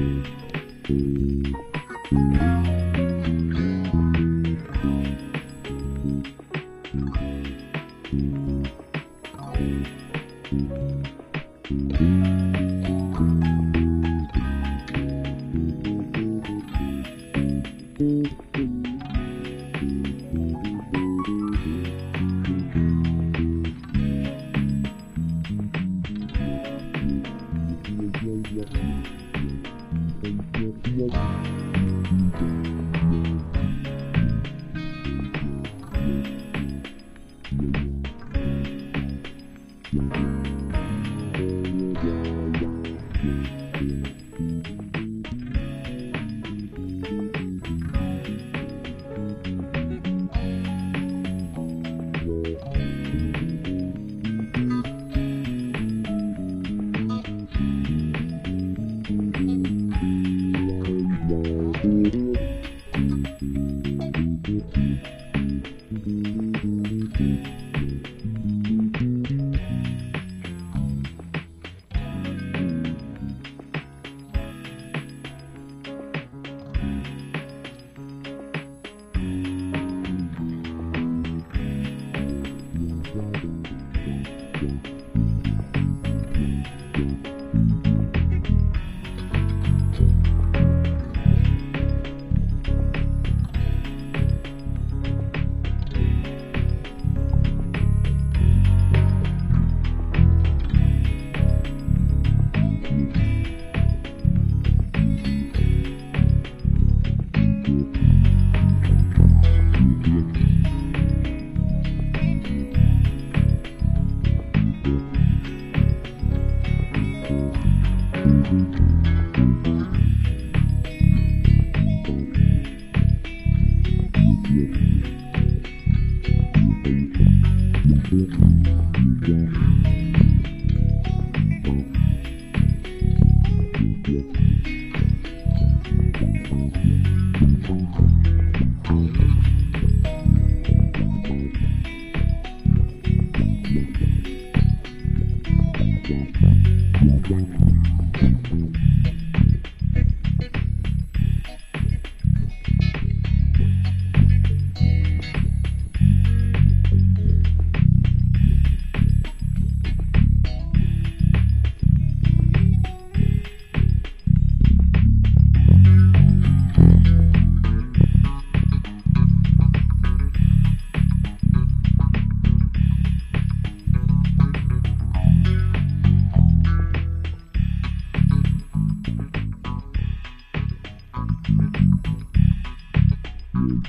Música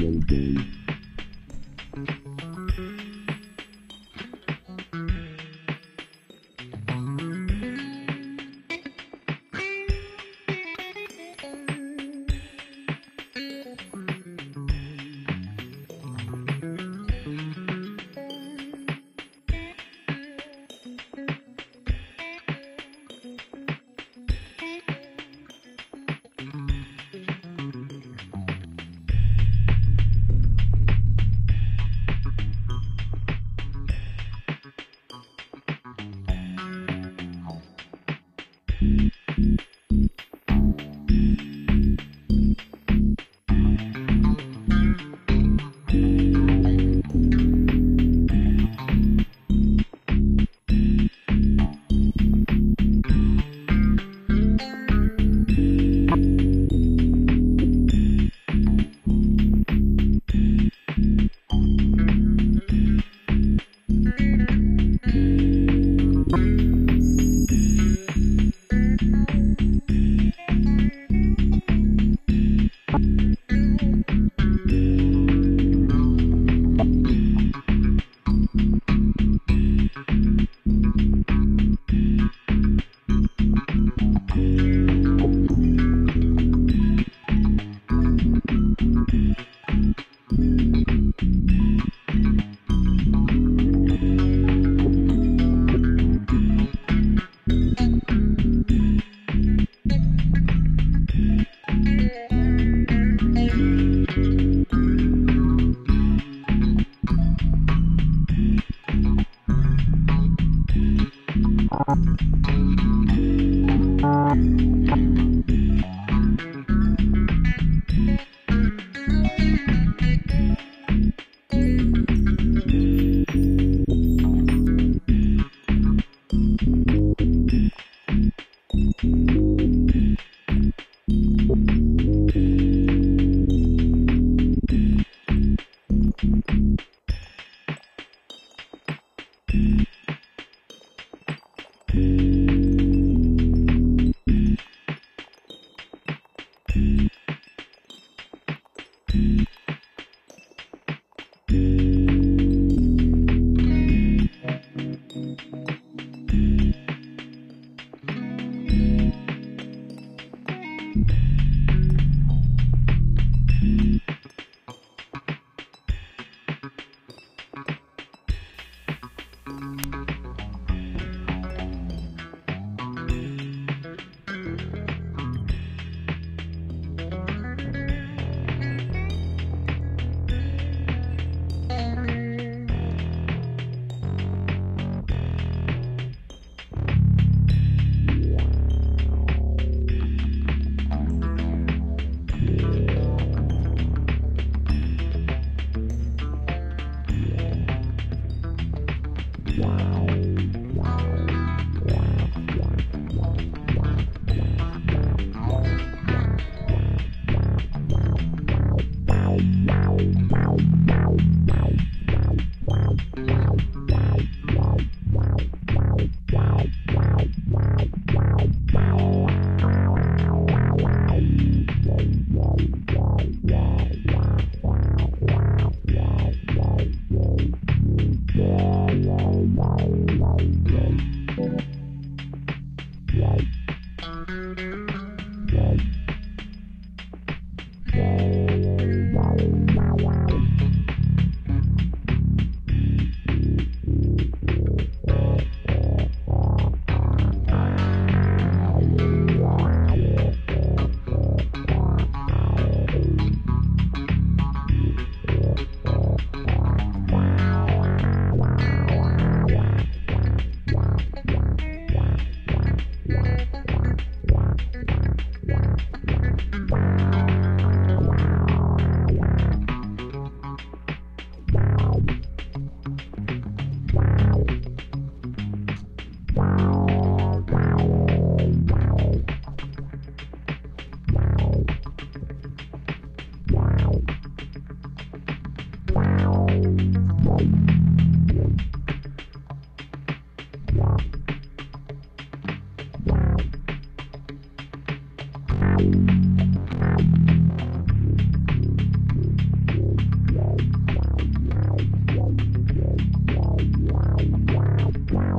one day.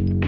Bye.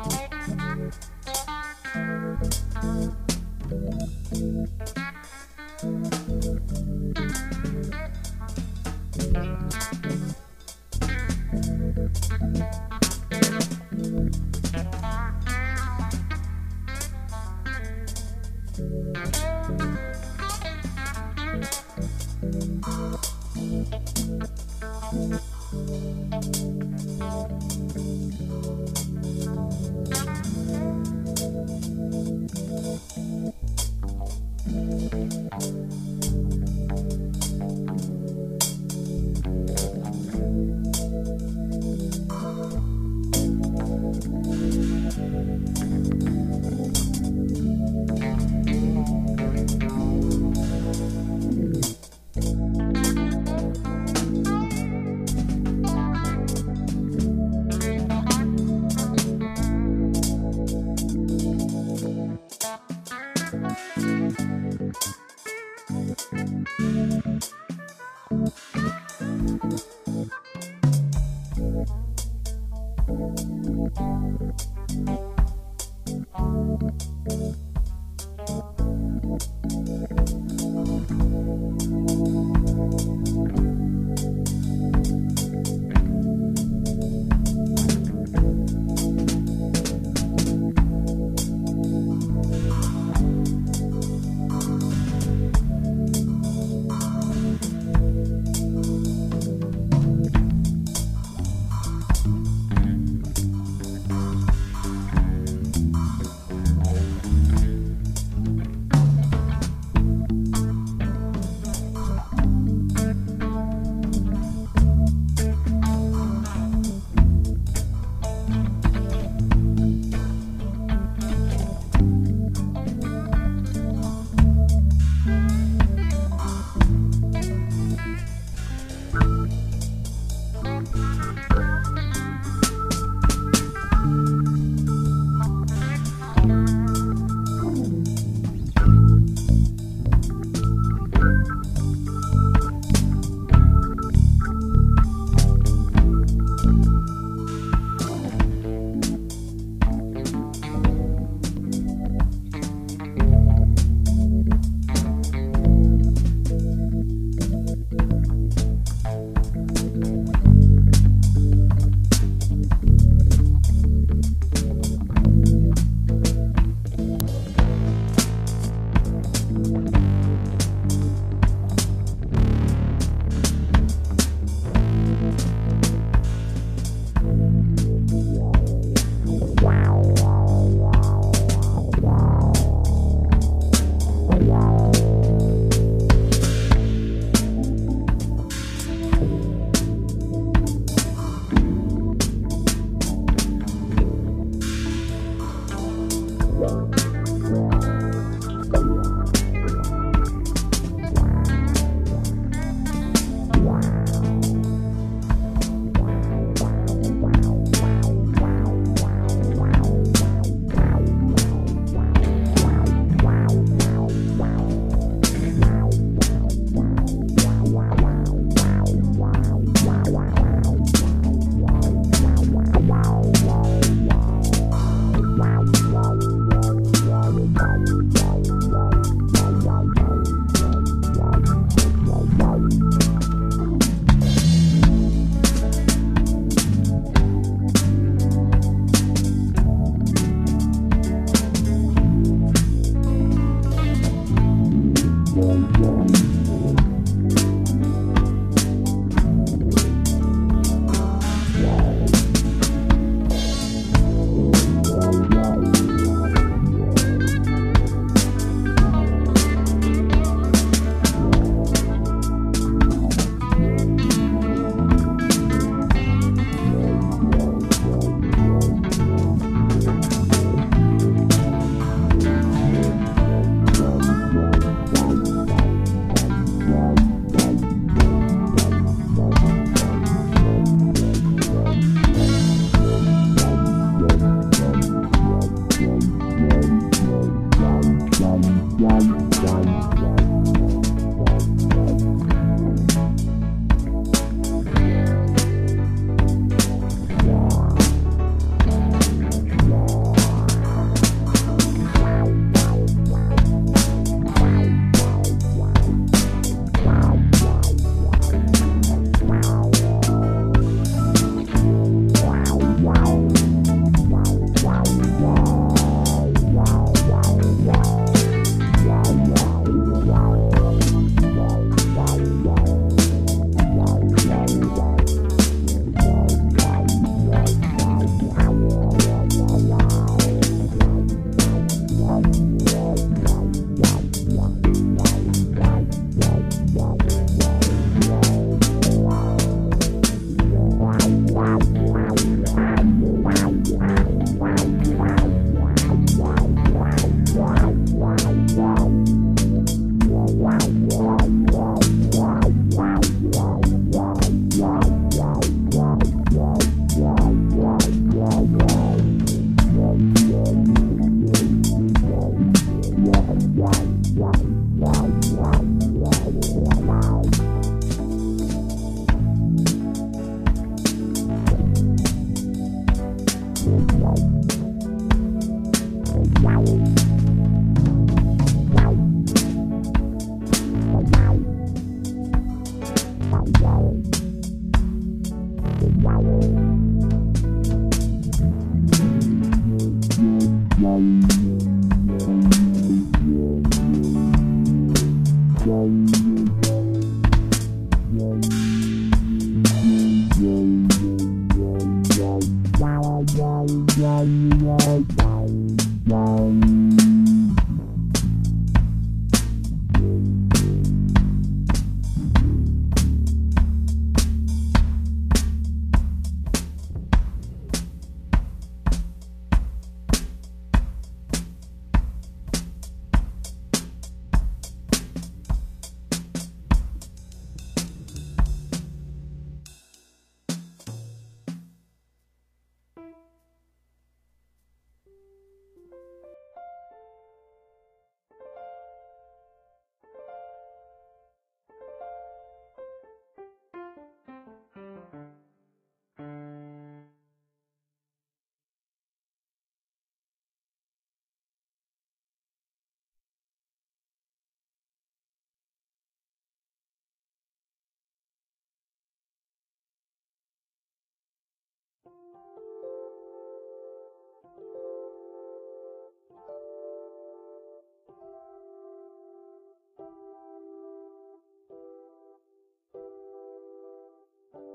Thank